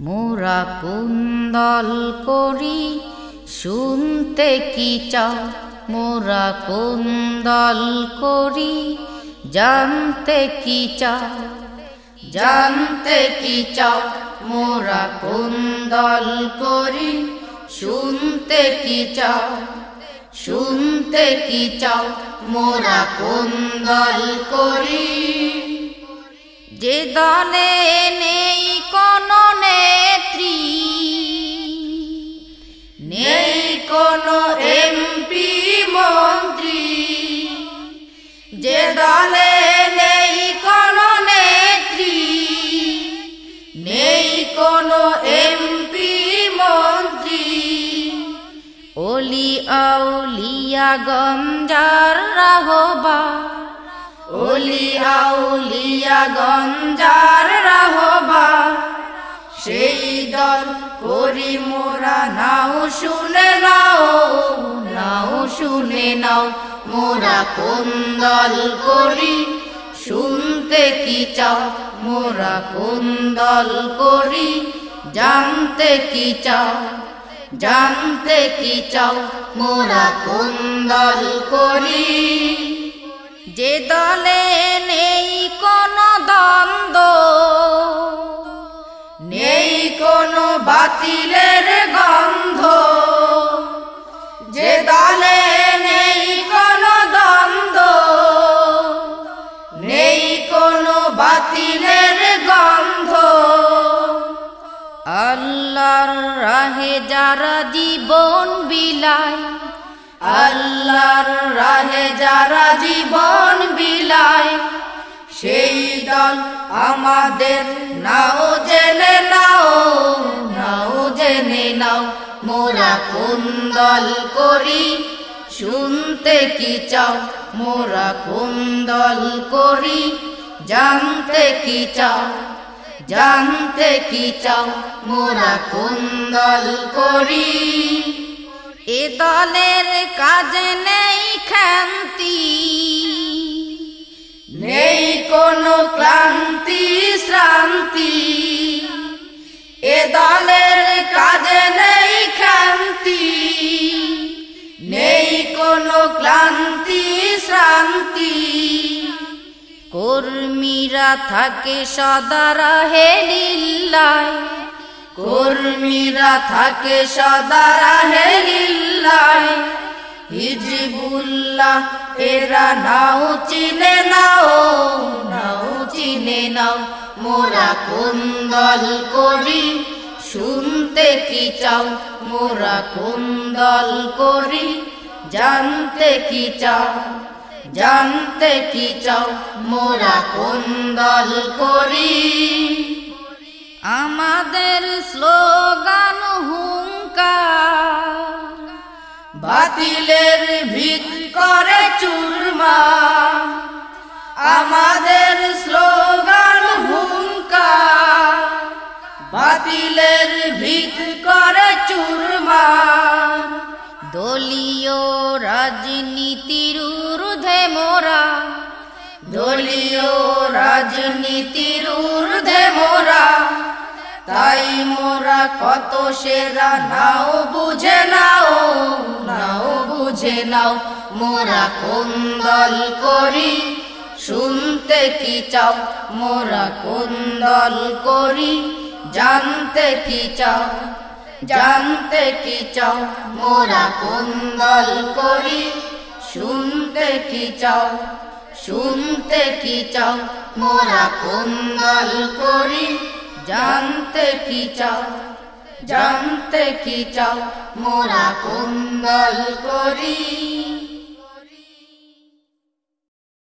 মোরা কুন্দল করি, শুনতে কি চাও? মোরা কুন্দল করি, জানতে কি চাও? জানতে কি চাও? মোরা কুন্দল করি, শুনতে কি চাও? শুনতে কি চাও? মোরা কুন্দল করি। যে দলে নেই ওলি আউলিয়া গঞ্জার রাহবা ওলি আউলিয়া গঞ্জার রাহবা সেই দল করি মোরা, নাও শুনে নাও নাও শুনে নাও। মোরা কোন দল করি, শুনতে কি চাও? মোরা কোন দল করি, জানতে কি চাও? জানতে কি চাও? মোরা কোন দল করি? যে দলে নেই কোনো দ্বন্দ্ব, নেই কোনো বাতিলের গন্ধ। যে দলে নেই কোনো দ্বন্দ্ব, নেই কোনো বাতিলের গন্ধ। আল্লাহর রাহে যারা জীবন বিলায় আল্লাহর রাহে যারা জীবন বিলায় সেই দল আমাদের নাও জেনে নাও নাও জেনে নাও, মোরা কোন দল করি শুনতে কি চাও, মোরা কোন দল করি জানতে কি চাও। জানতে কি চাও? মোরা কোন দল করি? এ দলের কাজে নেই খান্তি। নেই কোনো ক্লান্তি, শ্রান্তি। এ দলের কাজে নেই খান্তি। নেই কোনো ক্লান্তি, শ্রান্তি। কর্মীরা থাকে সদা রাহে লিল্লায় কর্মীরা থাকে সদা রাহে লিল্লায় হিজবুল্লাহ এরা নাও চিনে নাও নাও চিনে নাও। মোরা কোন দল করি, শুনতে কি চাও? মোরা কোন দল করি, জানতে কি চাও? জানতে কি চাও? মোরা কোন দল করি? আমাদের স্লোগান হুঙ্কার বাতিলের ভিত করে চুরমা। আমাদের স্লোগান হুঙ্কার বাতিলের ভিত দলীয় রাজনীতির ঊর্ধ্বে মোরা। দলীয় রাজনীতির ঊর্ধ্বে মোরা। তাই মোরা কত সেরা, নাও বুঝে নাও নাও বুঝে নাও। মোরা কোন দল করি, শুনতে কি চাও? মোরা কোন দল করি, জানতে কি চাও? জানতে কি চাও? মোরা কুন্দল দল করি। শুনতে কি চাও? শুনতে কি চাও? মোরা কুন্দল দল করি। জানতে কি চাও? জানতে কি চাও? মোরা কুন্দল দল করি।